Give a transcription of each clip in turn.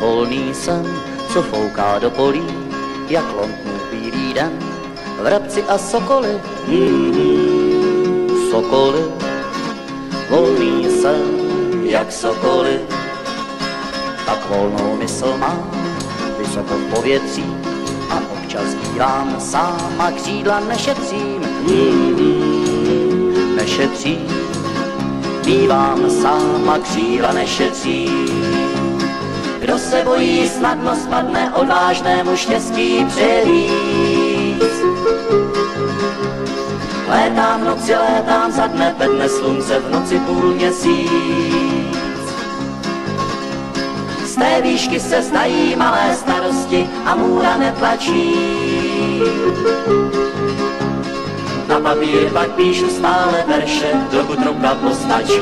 volný sen, co fouká do polí, jak lontnů bílý den, vrabci a sokoly, mm-hmm, sokoly, volný sen, jak sokoly, tak volnou mysl mám, vysoko v povětří, a občas dívám sám a křídla nešetřím, mm-hmm, nešetřím, bývám sám a křídla nešetřím. Kdo se bojí, snadno spadne odvážnému štěstí převíc. Létám noci, létám za dne, pedne slunce v noci půl měsíc. Z té výšky se zdají malé starosti a můra netlačí. Na papír pak píšu stále verše, dokud ruka postačí.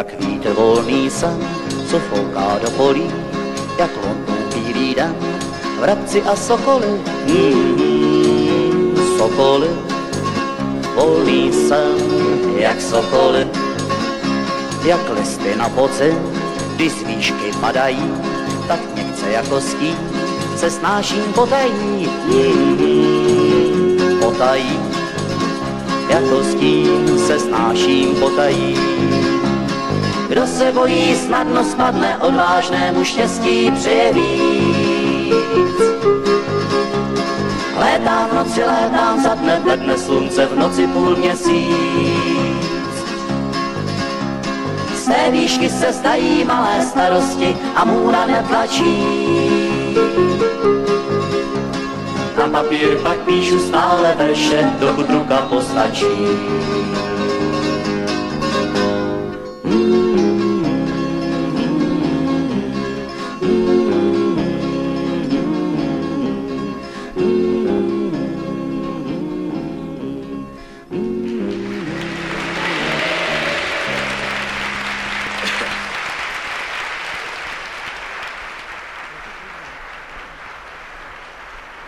Jak vítr volný sen, co fouká do polí, jak lontů bílý den, vrabci a sokoly, mm, sokoly, volný sen, jak sokoly, jak listy na podzim, když z výšky padají, tak někce jako ský se snáším potají, mm, potají, jako stín se snáším potají. Kdo se bojí, snadno spadne, odvážnému štěstí přeje víc. Létám v noci, létám za dne, bledne slunce v noci půl měsíc. Z té výšky se zdají malé starosti a můra netlačí. Na papír pak píšu stále verše, dokud ruka postačí.